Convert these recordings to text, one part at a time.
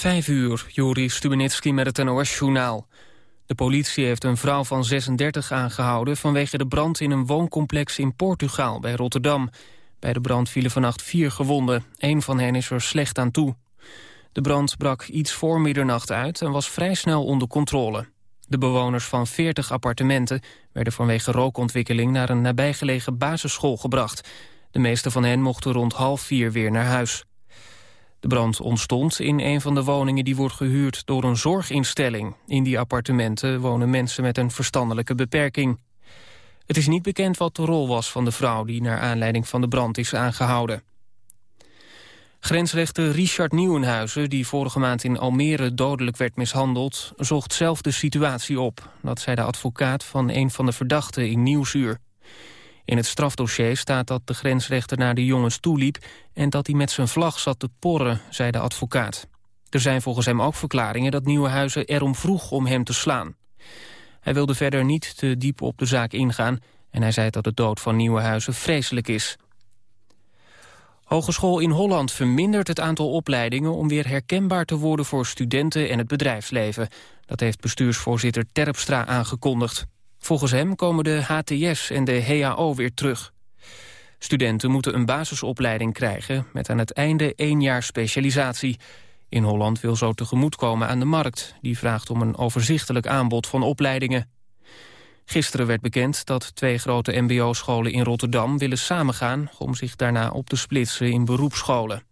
Vijf uur, Joris Stubenitski met het NOS-journaal. De politie heeft een vrouw van 36 aangehouden... vanwege de brand in een wooncomplex in Portugal bij Rotterdam. Bij de brand vielen vannacht vier gewonden. Eén van hen is er slecht aan toe. De brand brak iets voor middernacht uit en was vrij snel onder controle. De bewoners van 40 appartementen werden vanwege rookontwikkeling... naar een nabijgelegen basisschool gebracht. De meeste van hen mochten rond half vier weer naar huis. De brand ontstond in een van de woningen die wordt gehuurd door een zorginstelling. In die appartementen wonen mensen met een verstandelijke beperking. Het is niet bekend wat de rol was van de vrouw die naar aanleiding van de brand is aangehouden. Grensrechter Richard Nieuwenhuizen, die vorige maand in Almere dodelijk werd mishandeld, zocht zelf de situatie op. Dat zei de advocaat van een van de verdachten in Nieuwsuur. In het strafdossier staat dat de grensrechter naar de jongens toeliep... en dat hij met zijn vlag zat te porren, zei de advocaat. Er zijn volgens hem ook verklaringen dat Nieuwenhuizen erom vroeg om hem te slaan. Hij wilde verder niet te diep op de zaak ingaan... en hij zei dat de dood van Nieuwenhuizen vreselijk is. Hogeschool in Holland vermindert het aantal opleidingen... om weer herkenbaar te worden voor studenten en het bedrijfsleven. Dat heeft bestuursvoorzitter Terpstra aangekondigd. Volgens hem komen de HTS en de HAO weer terug. Studenten moeten een basisopleiding krijgen... met aan het einde één jaar specialisatie. In Holland wil zo tegemoetkomen aan de markt. Die vraagt om een overzichtelijk aanbod van opleidingen. Gisteren werd bekend dat twee grote mbo-scholen in Rotterdam willen samengaan... om zich daarna op te splitsen in beroepsscholen.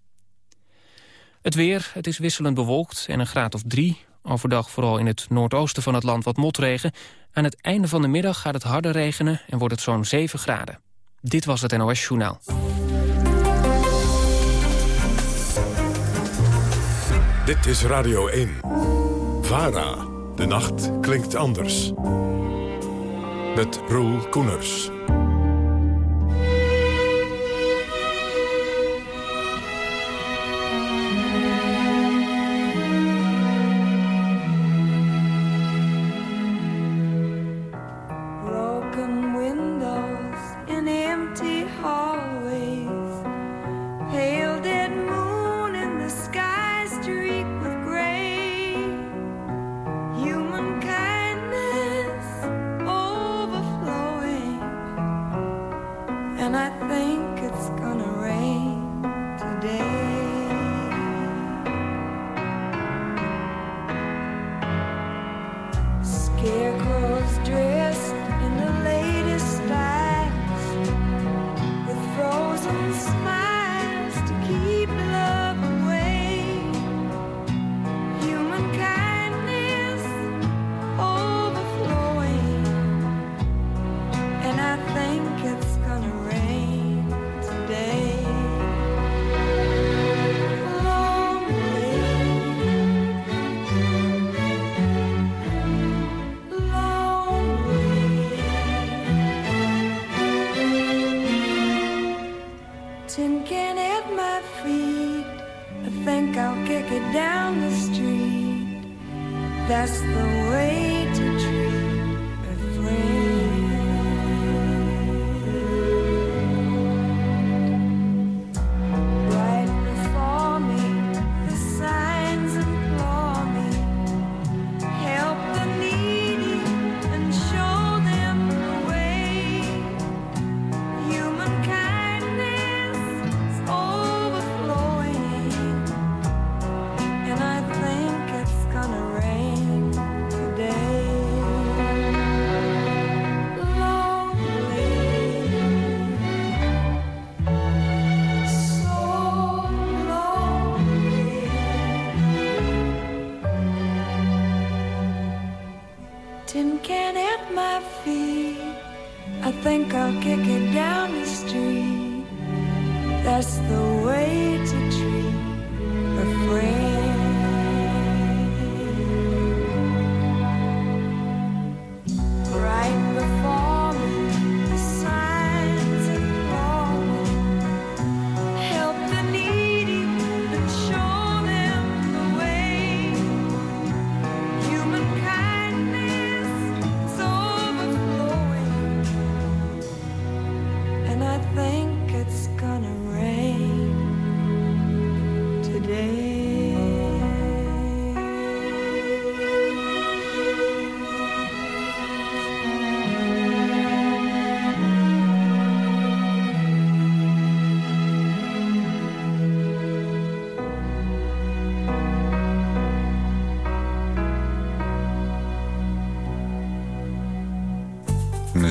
Het weer, het is wisselend bewolkt en een graad of drie. Overdag vooral in het noordoosten van het land wat motregen. Aan het einde van de middag gaat het harder regenen en wordt het zo'n 7 graden. Dit was het NOS Journaal. Dit is Radio 1. VARA. De nacht klinkt anders. Met Roel Koeners.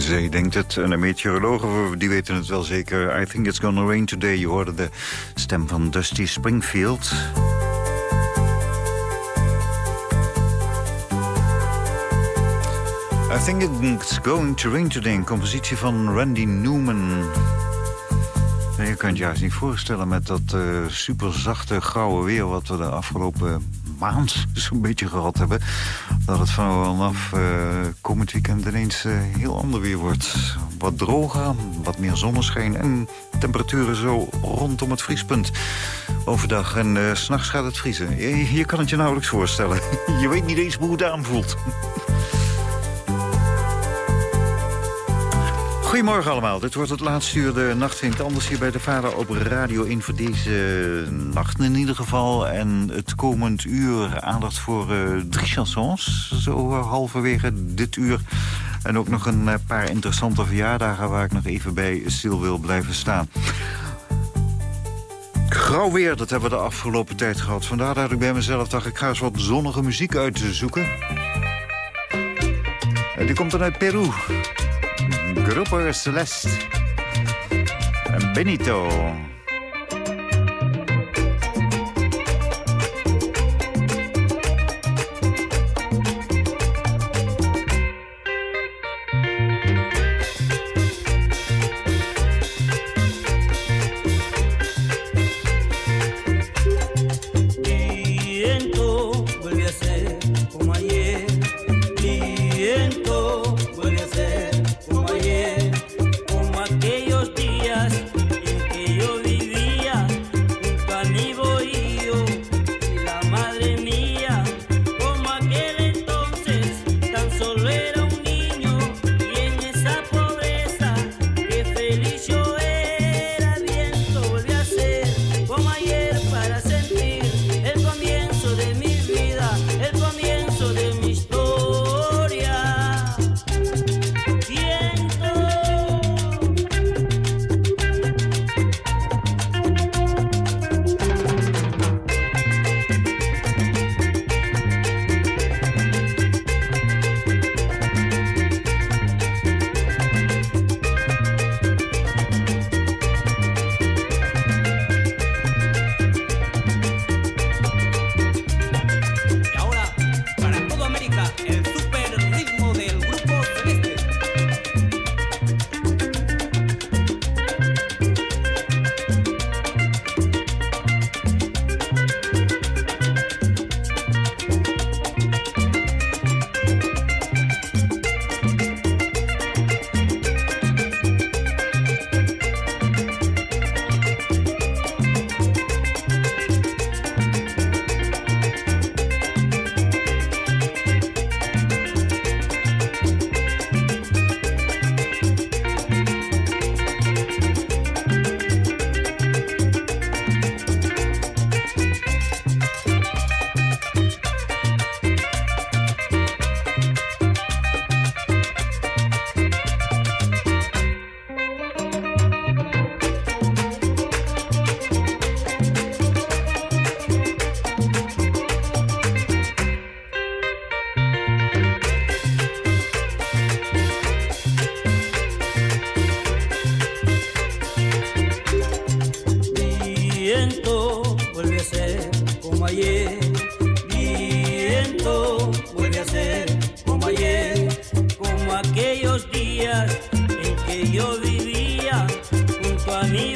Zij denkt het. En de meteorologen die weten het wel zeker. I think it's gonna rain today. Je hoorde de stem van Dusty Springfield. I think it's going to rain today. Een compositie van Randy Newman. je kan het juist niet voorstellen met dat uh, superzachte grauwe weer... wat we de afgelopen maand zo'n beetje gehad hebben. Dat het vanaf uh, komend weekend ineens uh, heel ander weer wordt. Wat droger, wat meer zonneschijn en temperaturen zo rondom het vriespunt. Overdag en uh, s'nachts gaat het vriezen. Je, kan het je nauwelijks voorstellen. Je weet niet eens hoe het aanvoelt. Goedemorgen allemaal. Dit wordt het laatste uur de nacht vindt anders hier bij de Vader op Radio 1 voor deze nacht in ieder geval. En het komend uur aandacht voor uh, drie chansons, zo halverwege dit uur. En ook nog een uh, paar interessante verjaardagen waar ik nog even bij stil wil blijven staan. Grauw weer, dat hebben we de afgelopen tijd gehad. Vandaar dat ik bij mezelf dacht, ik ga eens wat zonnige muziek uitzoeken. Die komt dan uit Peru. Grupo Celeste en Benito. yo vivía junto a mi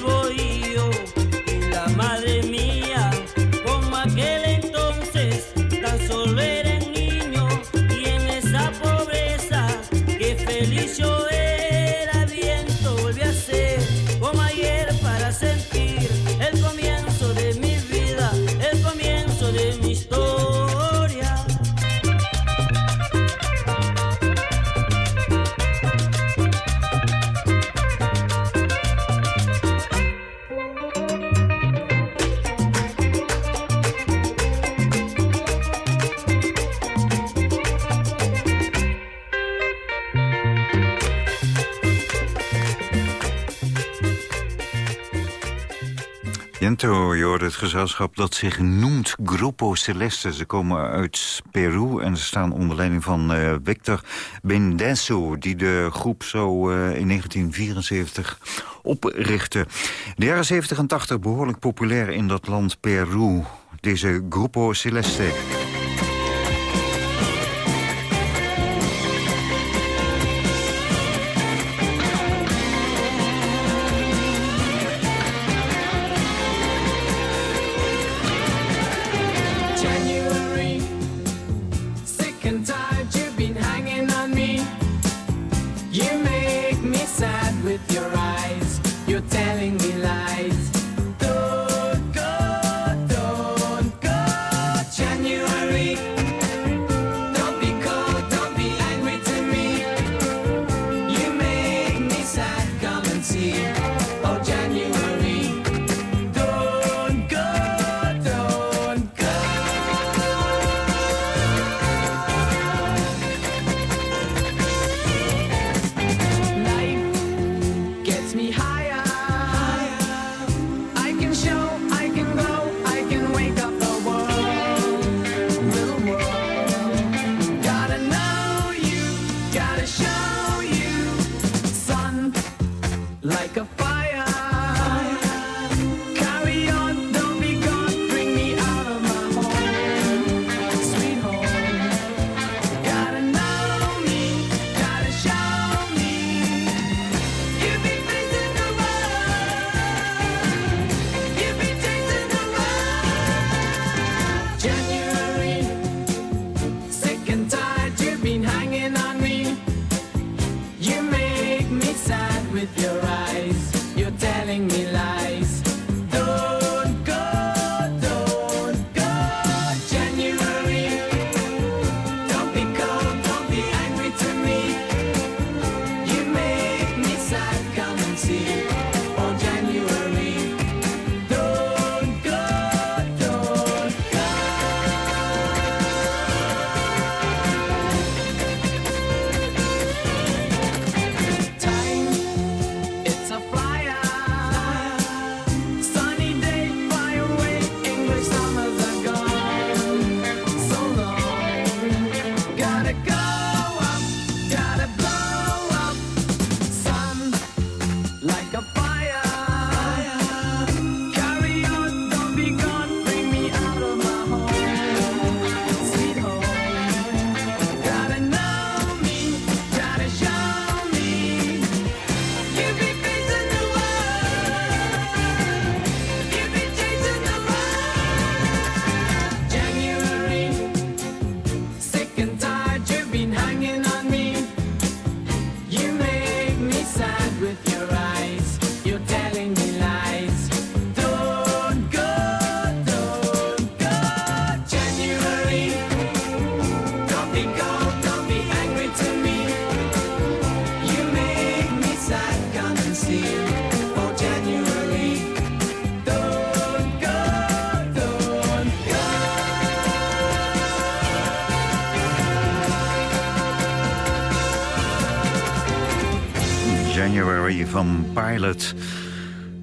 dat zich noemt Grupo Celeste. Ze komen uit Peru en ze staan onder leiding van uh, Victor Bendeso... die de groep zo uh, in 1974 oprichtte. De jaren 70 en 80 behoorlijk populair in dat land Peru. Deze Grupo Celeste...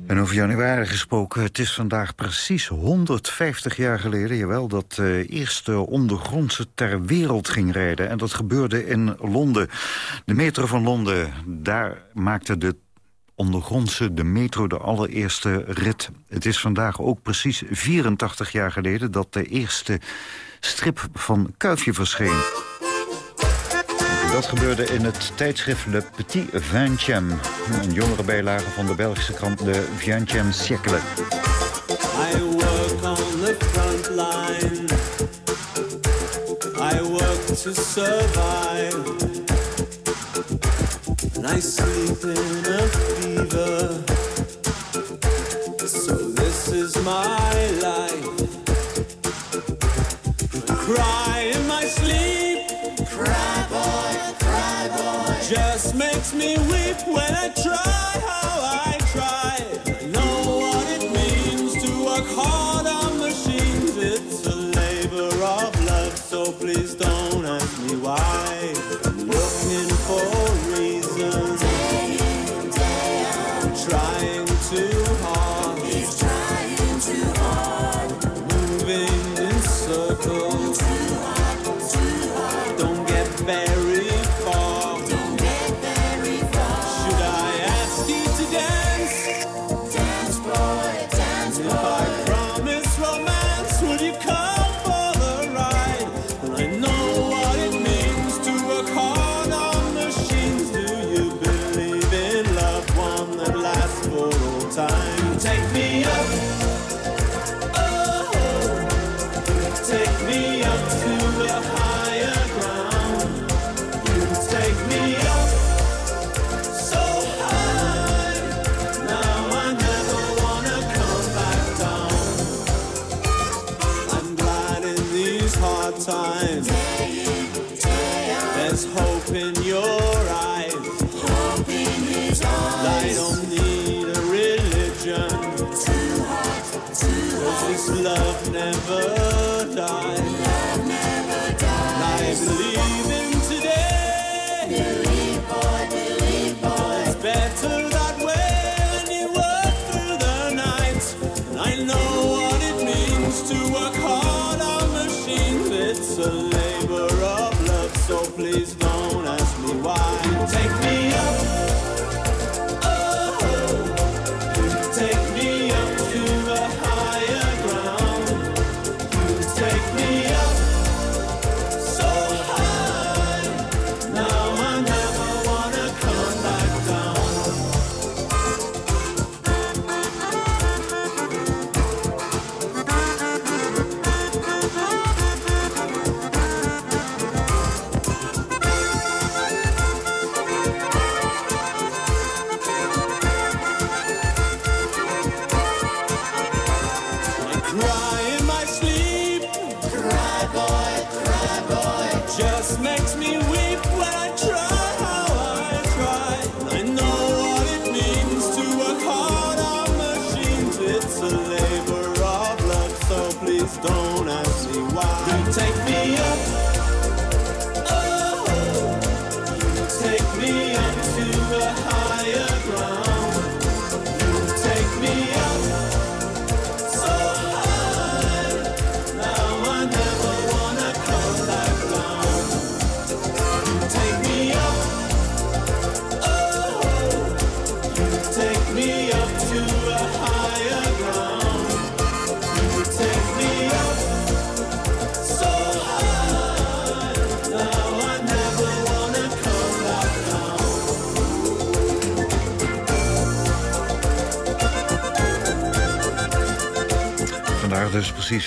En over januari gesproken, het is vandaag precies 150 jaar geleden... jawel, dat de eerste ondergrondse ter wereld ging rijden. En dat gebeurde in Londen. De metro van Londen, daar maakte de ondergrondse, de metro, de allereerste rit. Het is vandaag ook precies 84 jaar geleden... dat de eerste strip van Kuifje verscheen. Dat gebeurde in het tijdschrift Le Petit Vingtième. Een jongere bijlage van de Belgische krant De Vingtième Siècle. I work on the front line. I work to survive. And I sleep in a fever. So this is my life. I cry makes me weep when I try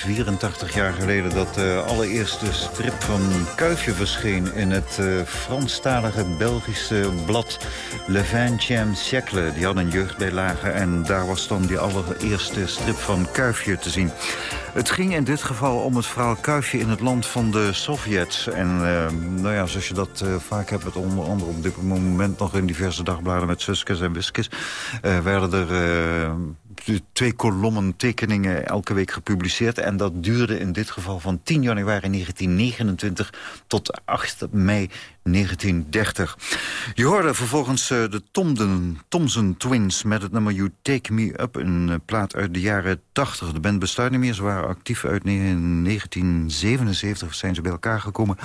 84 jaar geleden... dat de allereerste strip van Kuifje verscheen... in het uh, Franstalige Belgische blad Le Vingtième siècle. Die had een jeugdbijlage en daar was dan die allereerste strip van Kuifje te zien. Het ging in dit geval om het verhaal Kuifje in het land van de Sovjets. En uh, nou ja, zoals je dat vaak hebt, het onder andere op dit moment nog in diverse dagbladen met Suskes en Wiskes, werden er twee kolommen tekeningen elke week gepubliceerd. En dat duurde in dit geval van 10 januari 1929 tot 8 mei 1930. Je hoorde vervolgens uh, de Tomden, Thomson Twins met het nummer You Take Me Up. Een uh, plaat uit de jaren 80. De band bestaat niet meer. Ze waren actief uit 1977 zijn ze bij elkaar gekomen.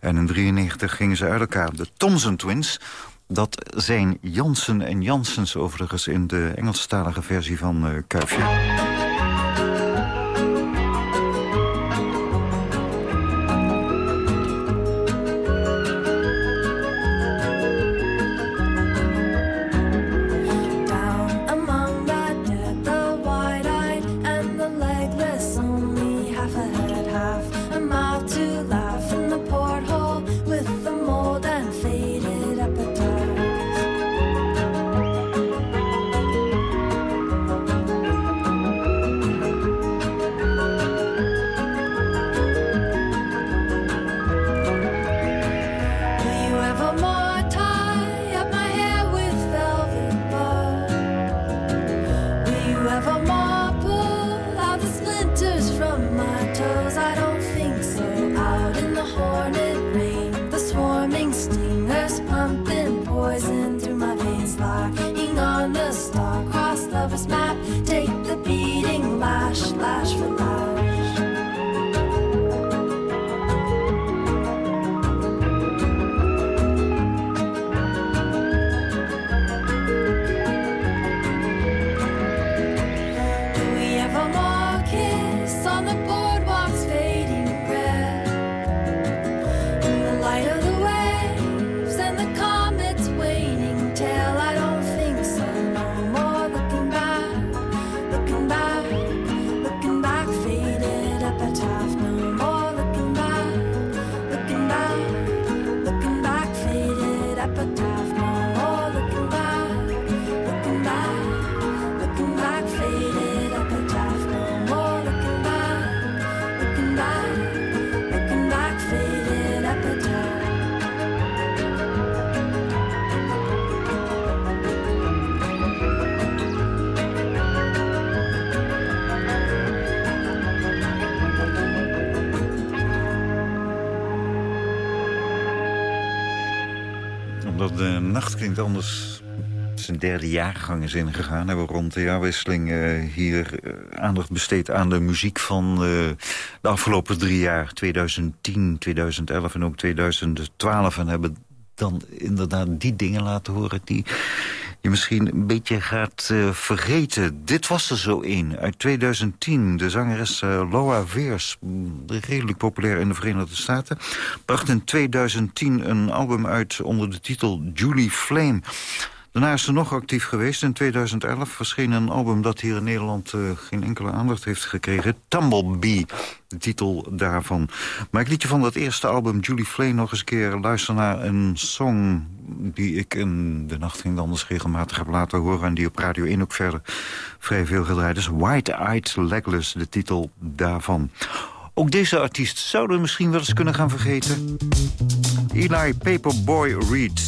En in 1993 gingen ze uit elkaar. De Thomson Twins dat zijn Jansen en Jansens overigens in de Engelstalige versie van uh, Kuifje. Anders zijn derde jaargang is ingegaan... hebben we rond de jaarwisseling uh, hier uh, aandacht besteed aan de muziek van uh, de afgelopen drie jaar. 2010, 2011 en ook 2012. En hebben dan inderdaad die dingen laten horen die je misschien een beetje gaat uh, vergeten. Dit was er zo een uit 2010. De zangeres uh, Laura Veers, redelijk populair in de Verenigde Staten... bracht in 2010 een album uit onder de titel Julie Flame... Daarna is ze nog actief geweest. In 2011 verscheen een album dat hier in Nederland uh, geen enkele aandacht heeft gekregen. Tumblebee, de titel daarvan. Maar ik liet je van dat eerste album Julie Flame nog eens een keer luisteren naar een song... die ik in De Nacht ging anders regelmatig heb laten horen... en die op Radio 1 ook verder vrij veel gedraaid is. White Eyed Legless, de titel daarvan. Ook deze artiest zouden we misschien wel eens kunnen gaan vergeten. Eli Paperboy Reed.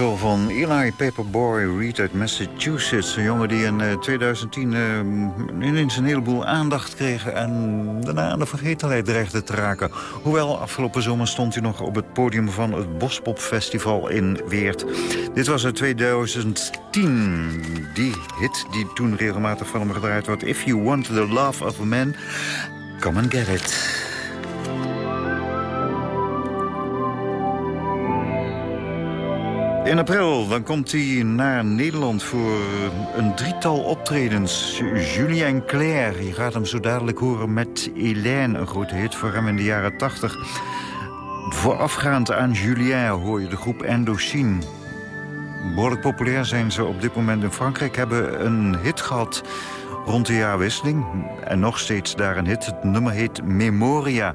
Van Eli Paperboy Reed uit Massachusetts. Een jongen die in 2010 uh, eh, ineens een heleboel aandacht kreeg... en daarna aan de vergetelheid dreigde te raken. Hoewel, afgelopen zomer stond hij nog op het podium van het Bospop-festival in Weert. Dit was in 2010. Die hit die toen regelmatig van hem gedraaid wordt. If you want the love of a man, come and get it. In april dan komt hij naar Nederland voor een drietal optredens. Julien Claire, je gaat hem zo dadelijk horen met Hélène. Een grote hit voor hem in de jaren 80. Voorafgaand aan Julien hoor je de groep Indochine. Behoorlijk populair zijn ze op dit moment in Frankrijk. Hebben een hit gehad rond de jaarwisseling. En nog steeds daar een hit. Het nummer heet Memoria.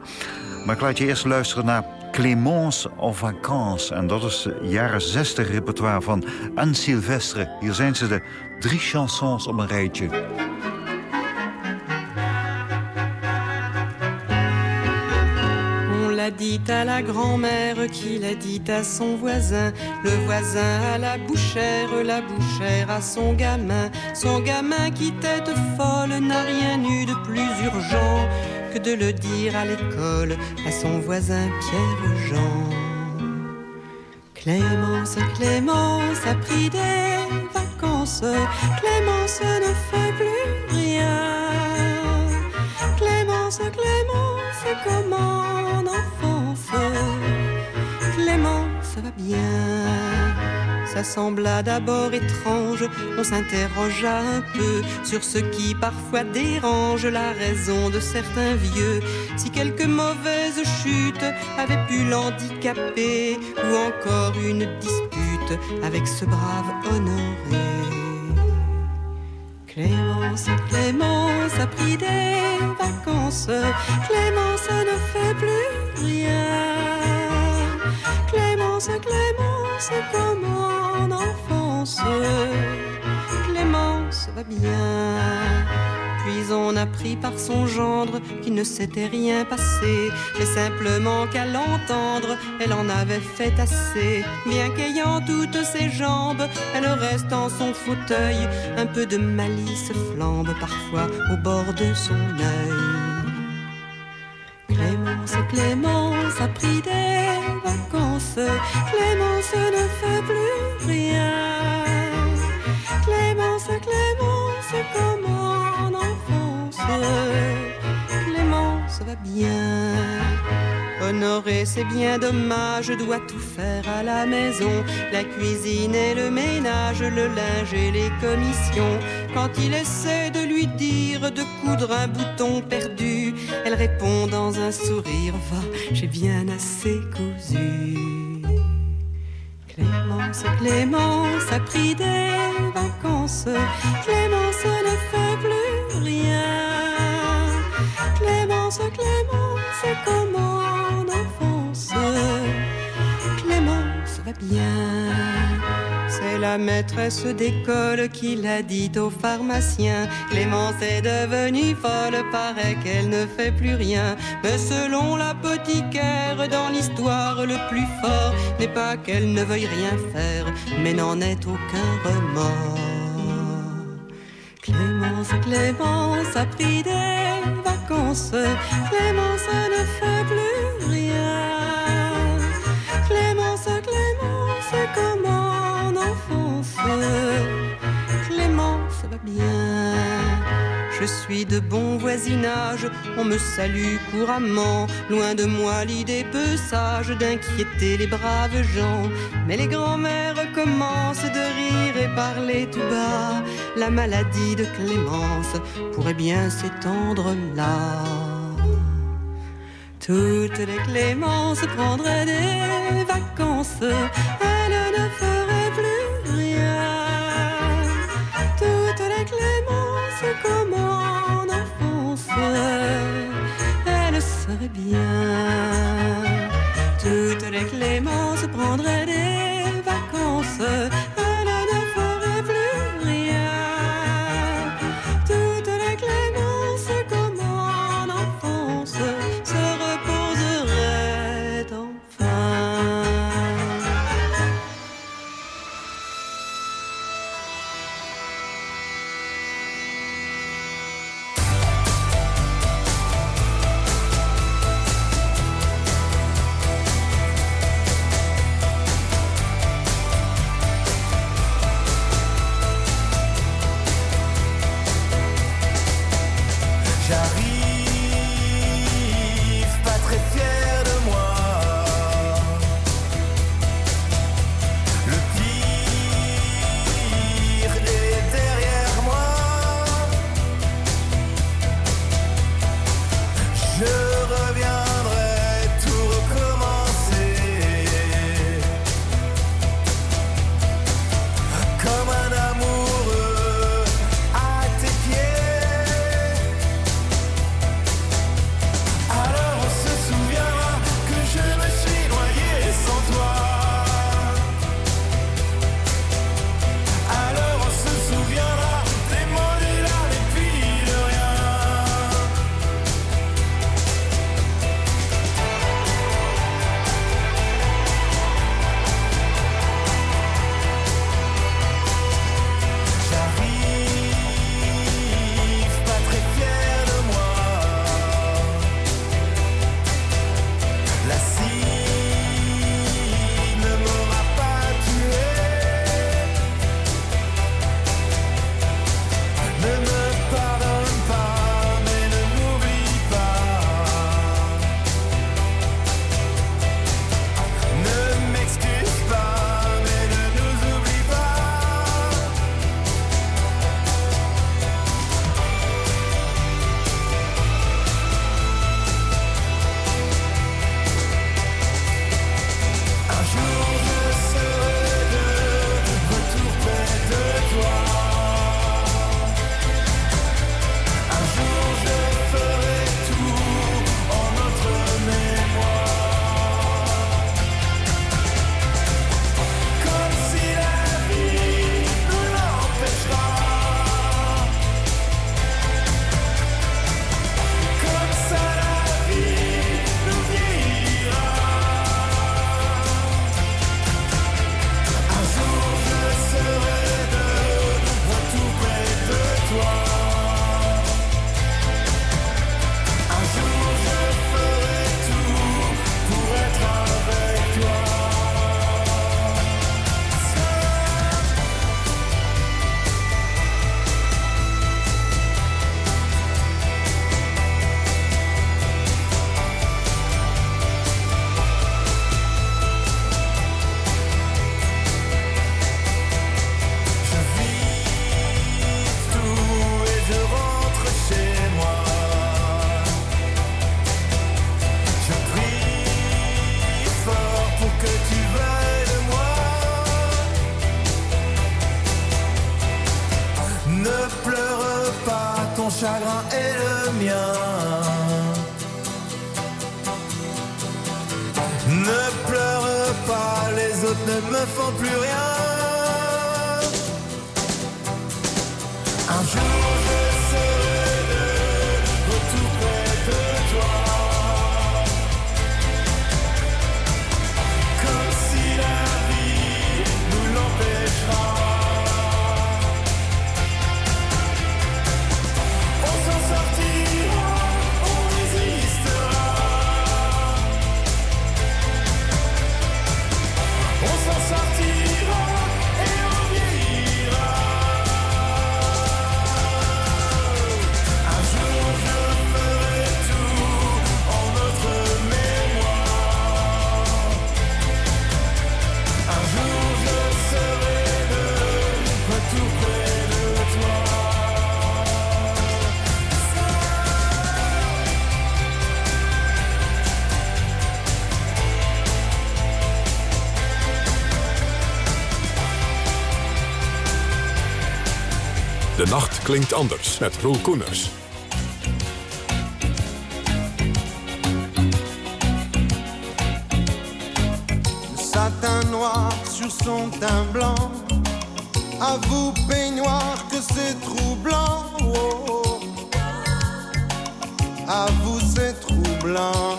Maar ik laat je eerst luisteren naar Clémence en vacances. En dat is jaren 60 repertoire van Anne Sylvestre. Hier zijn ze de drie chansons op een rijtje. l'a dit à la grand-mère qui l'a dit à son voisin, le voisin à la bouchère, la bouchère à son gamin, son gamin qui tête folle n'a rien eu de plus urgent de le dire à l'école à son voisin Pierre-Jean. Clémence, Clémence a pris des vacances, Clémence ne fait plus rien. Clémence, Clémence, comment en enfance Clémence va bien. Ça sembla d'abord étrange, on s'interrogea un peu sur ce qui parfois dérange la raison de certains vieux. Si quelques mauvaises chutes avaient pu l'handicaper, ou encore une dispute avec ce brave honoré. Clémence, Clémence a pris des vacances, Clémence ne fait plus rien. Clémence, Clémence, comment enfance. Clémence va bien. Puis on apprit par son gendre qu'il ne s'était rien passé, mais simplement qu'à l'entendre, elle en avait fait assez. Bien qu'ayant toutes ses jambes, elle reste en son fauteuil, un peu de malice flambe parfois au bord de son œil. Clémence, Clémence a pris des vacances, Clémence ne fait plus rien. Clémence, Clémence, comme en enfance, Clémence va bien. Honoré, c'est bien dommage, je dois tout faire à la maison. La cuisine et le ménage, le linge et les commissions. Quand il essaie de lui dire de coudre un bouton perdu, elle répond dans un sourire, va, j'ai bien assez cousu. Clémence, Clémence a pris des vacances. Clémence ne fait plus rien. Clémence, Clémence, comment C'est la maîtresse d'école qui l'a dit au pharmacien. Clémence est devenue folle, paraît qu'elle ne fait plus rien. Mais selon l'apothicaire, dans l'histoire, le plus fort n'est pas qu'elle ne veuille rien faire, mais n'en est aucun remords. Clémence, Clémence a pris des vacances. Clémence ne fait plus rien. Comme en enfance. Clémence va bien. Je suis de bon voisinage, on me salue couramment. Loin de moi l'idée peu sage d'inquiéter les braves gens. Mais les grands-mères commencent de rire et parler tout bas. La maladie de Clémence pourrait bien s'étendre là. Toutes les Clémences prendraient des vacances, ne ferai plus rien. Toute la clémence comme en enfance, elle serait bien. Toutes les clémences prendraient des vacances ne me plus rien. klinkt anders met Roel Koeners. Satin noir sur son teint blanc. A vous, peignoir, que c'est troublant. Oh, oh. À vous, c'est troublant.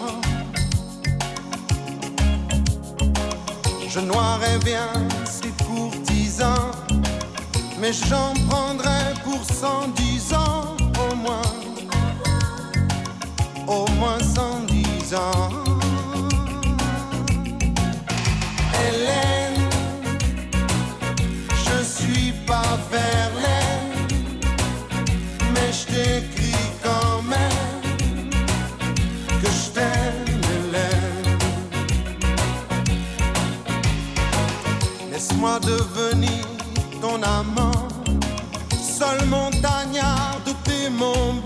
Je noirais bien mais j'en prendrai pour 110 ans au moins, au moins 110 ans. mon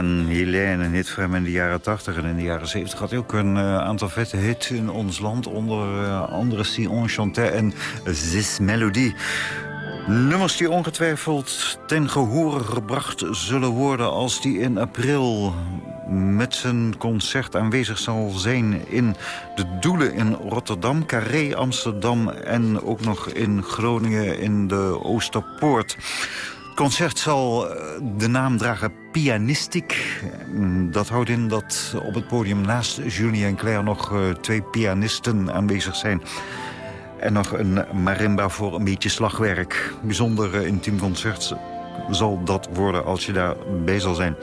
En Helene, een hit voor hem in de jaren 80 en in de jaren 70... had hij ook een eh, aantal vette hits in ons land... onder uh, andere Sion Enchanté en Zis Melody. Nummers die ongetwijfeld ten gehoor gebracht zullen worden... als die in april met zijn concert aanwezig zal zijn in de Doelen in Rotterdam, Carré Amsterdam... en ook nog in Groningen in de Oosterpoort. Concert zal eh, de naam dragen Pianistic. Dat houdt in dat op het podium naast Julien en Claire... nog eh, twee pianisten aanwezig zijn... En nog een marimba voor een beetje slagwerk. Bijzonder uh, intiem concert zal dat worden als je daarbij zal zijn.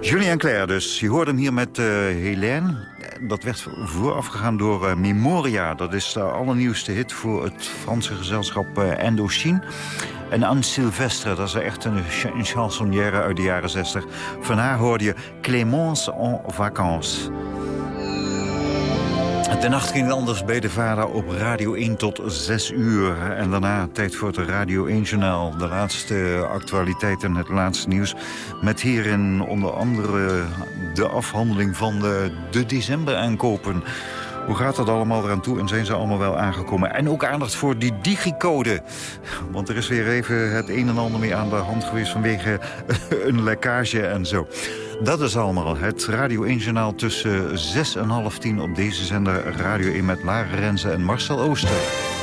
Julien en Claire dus. Je hoort hem hier met uh, Helene. Dat werd voorafgegaan door Memoria. Dat is de allernieuwste hit voor het Franse gezelschap uh. En Anne Sylvestre, dat is echt een, een chansonnière uit de jaren 60. Van haar hoorde je Clémence en vacances. De nacht ging anders bij de vader op Radio 1 tot 6 uur. En daarna tijd voor het Radio 1-journaal. De laatste actualiteiten, het laatste nieuws. Met hierin onder andere de afhandeling van de, de december-aankopen. Hoe gaat dat allemaal eraan toe en zijn ze allemaal wel aangekomen? En ook aandacht voor die digicode. Want er is weer even het een en ander mee aan de hand geweest... vanwege een lekkage en zo. Dat is allemaal het Radio 1-journaal tussen 6 en half 10 op deze zender Radio 1... met Lara en Marcel Ooster.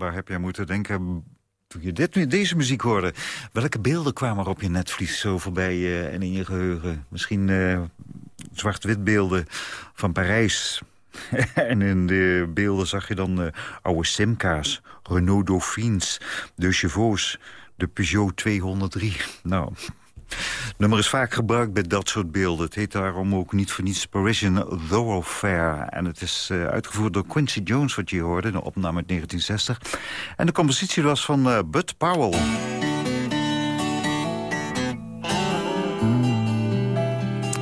Waar heb jij moeten denken toen je dit, deze muziek hoorde? Welke beelden kwamen er op je netvlies zo voorbij uh, en in je geheugen? Misschien uh, zwart-wit beelden van Parijs. en in de beelden zag je dan uh, oude Simca's, Renault Dauphines, de Chevaux, de Peugeot 203. Nou, nummer is vaak gebruikt bij dat soort beelden. Het heet daarom ook niet voor niets Parisian Thoroughfare. En het is uh, uitgevoerd door Quincy Jones, wat je hoorde, de opname uit 1960. En de compositie was van uh, Bud Powell.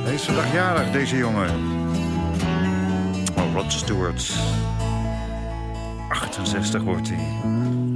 Hij is vandaag deze jongen. Oh, Rod Stewart. 68 wordt hij.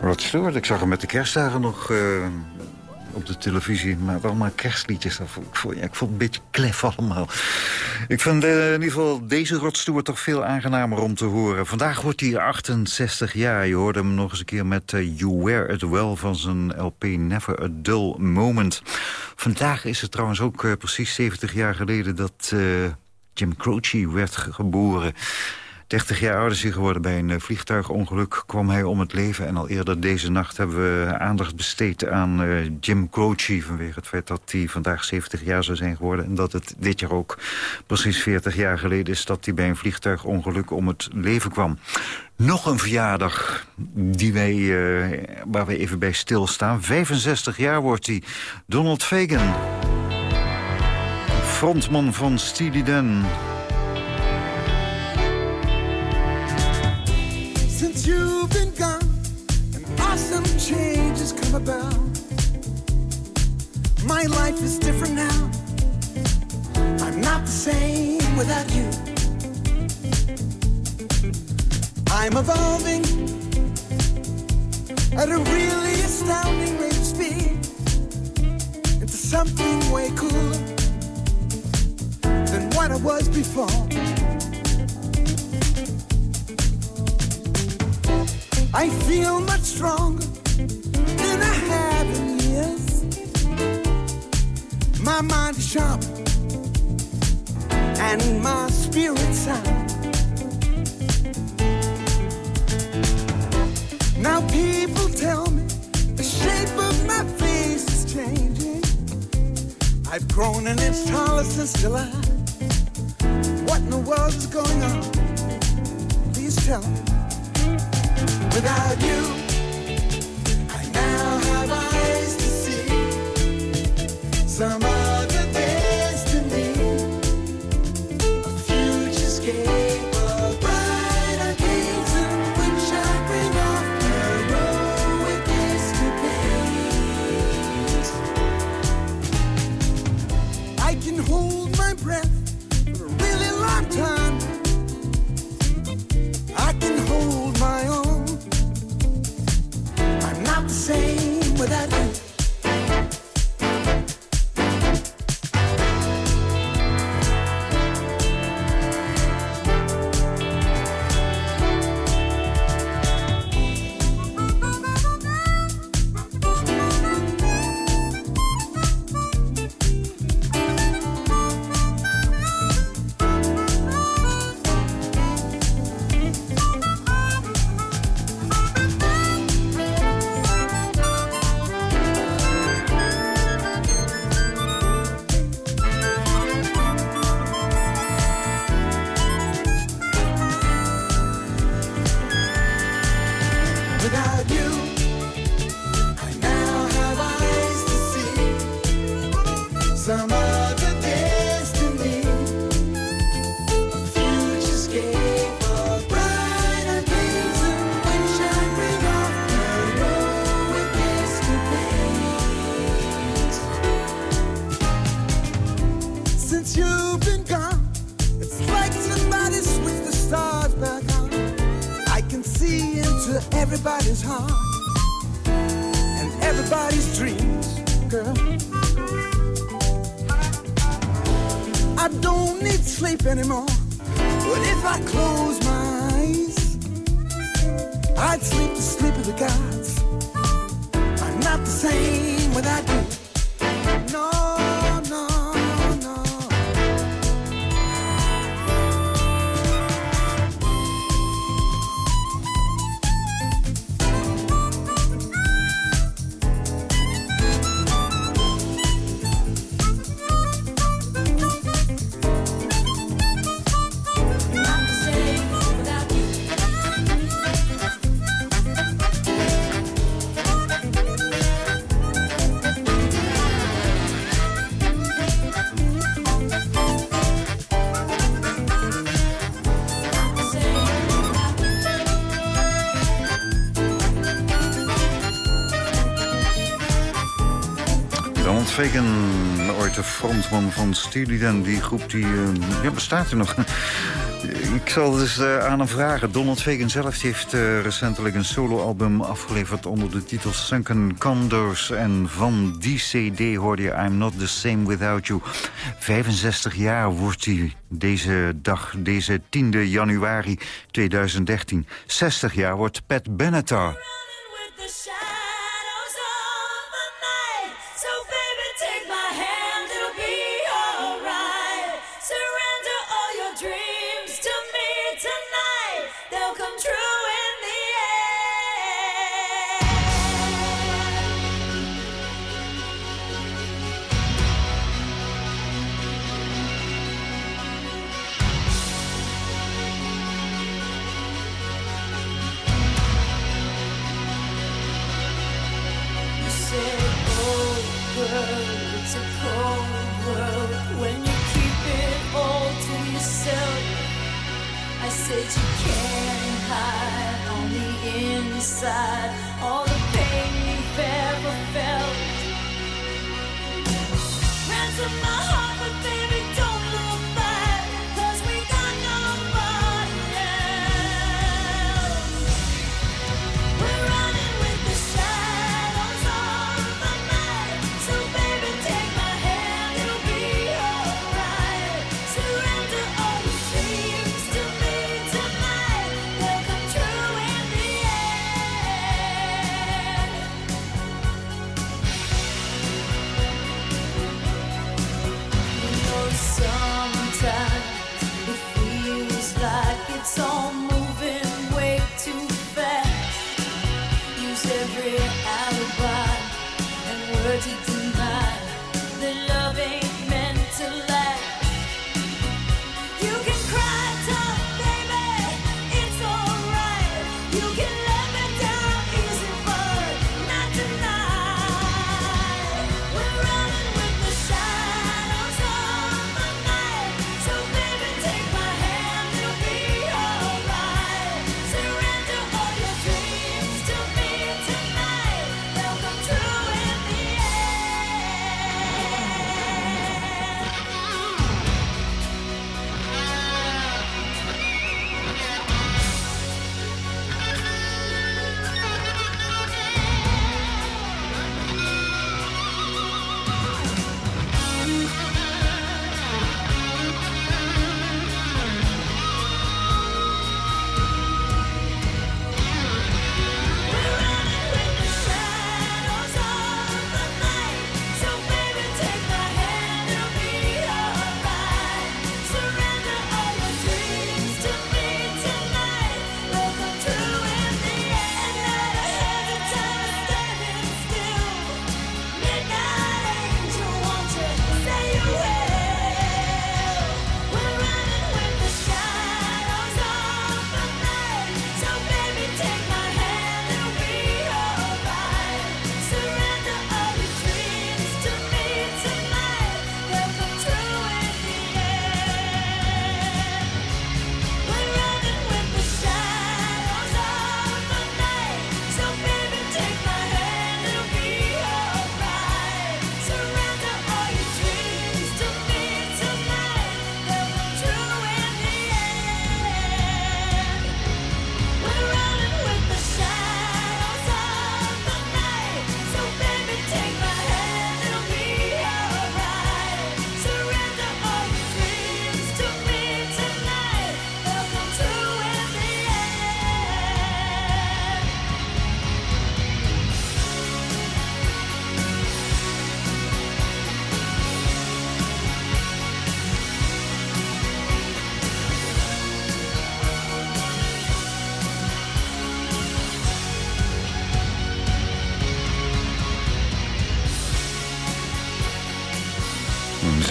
Rod Stewart, ik zag hem met de kerstdagen nog uh, op de televisie. Maar allemaal kerstliedjes. Ik vond, ja, ik vond het een beetje klef allemaal. Ik vind uh, in ieder geval deze rotstoer toch veel aangenamer om te horen. Vandaag wordt hij 68 jaar. Je hoorde hem nog eens een keer met uh, You Wear It Well... van zijn LP Never a Dull Moment. Vandaag is het trouwens ook precies 70 jaar geleden... dat Jim Croce werd geboren... 30 jaar oud is hij geworden bij een eh, vliegtuigongeluk. Kwam hij om het leven en al eerder deze nacht hebben we aandacht besteed aan uh, Jim Croce... vanwege het feit dat hij vandaag 70 jaar zou zijn geworden... en dat het dit jaar ook precies 40 jaar geleden is... dat hij bij een vliegtuigongeluk om het leven kwam. Nog een verjaardag die wij, waar we even bij stilstaan. 65 jaar wordt hij. Donald Fagan. Frontman van Steely Dan... changes come about. My life is different now. I'm not the same without you. I'm evolving at a really astounding rate of speed into something way cooler than what I was before. I feel much stronger than I have in years. My mind is sharp and my spirit sound. Now people tell me the shape of my face is changing. I've grown an inch taller since July. What in the world is going on? Please tell me. Without you, I now have eyes to see. Somebody everybody's heart and everybody's dreams, girl. I don't need sleep anymore, but if I close my eyes, I'd sleep the sleep of the gods. I'm not the same without you. Van Steely Dan. Die groep die, uh, ja, bestaat er nog. Ik zal dus uh, aan hem vragen. Donald Fagan zelf heeft uh, recentelijk een soloalbum afgeleverd... onder de titel Sunken Condors. En van die cd hoorde je I'm Not The Same Without You. 65 jaar wordt hij deze dag, deze 10 januari 2013. 60 jaar wordt Pat Benatar.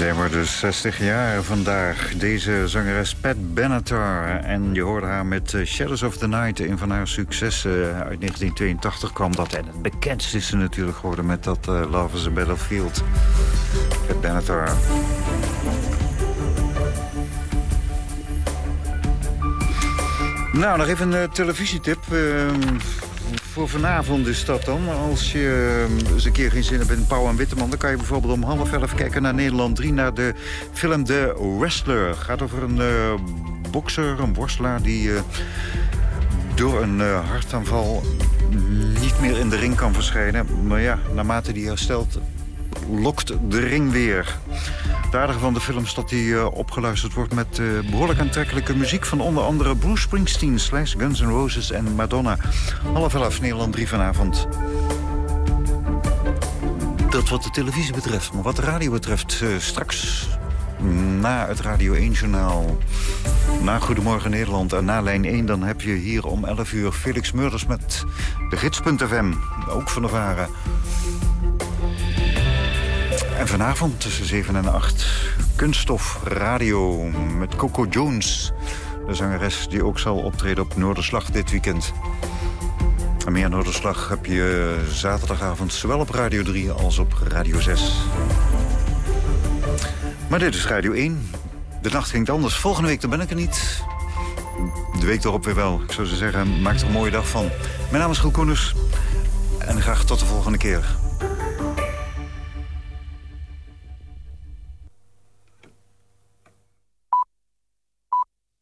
Zij wordt dus 60 jaar vandaag. Deze zangeres Pat Benatar. En je hoorde haar met eh, Shadows of the Night. Een van haar successen uit 1982 kwam dat. En het bekendste is ze natuurlijk geworden met dat uh, Love is a Battlefield. Pat Benatar. Nou, nog even een uh, televisietip. Ehm, voor vanavond is dat dan. Als je ehm, eens een keer geen zin hebt in Pauw en Witteman... dan kan je bijvoorbeeld om half elf kijken naar Nederland 3... naar de film The Wrestler. gaat over een uh, bokser, een worstelaar... die door een hartaanval niet meer in de ring kan verschijnen. Maar ja, naarmate die herstelt, lokt de ring weer. Het aardige van de film dat hij uh, opgeluisterd wordt... met uh, behoorlijk aantrekkelijke muziek van onder andere Bruce Springsteen... Slash Guns N' Roses en Madonna. Half elf, Nederland 3 vanavond. Dat wat de televisie betreft. Maar wat de radio betreft, uh, straks na het Radio 1-journaal... na Goedemorgen Nederland en na Lijn 1... dan heb je hier om 11 uur Felix Meurders met de gids.fm. Ook van de Varen. En vanavond tussen 7 en 8 Kunststof Radio met Coco Jones. De zangeres die ook zal optreden op Noorderslag dit weekend. En meer Noorderslag heb je zaterdagavond zowel op Radio 3 als op Radio 6. Maar dit is Radio 1. De nacht ging anders. Volgende week dan ben ik er niet. De week erop weer wel. Ik zou zeggen, maak er een mooie dag van. Mijn naam is Groen Koeners. En graag tot de volgende keer.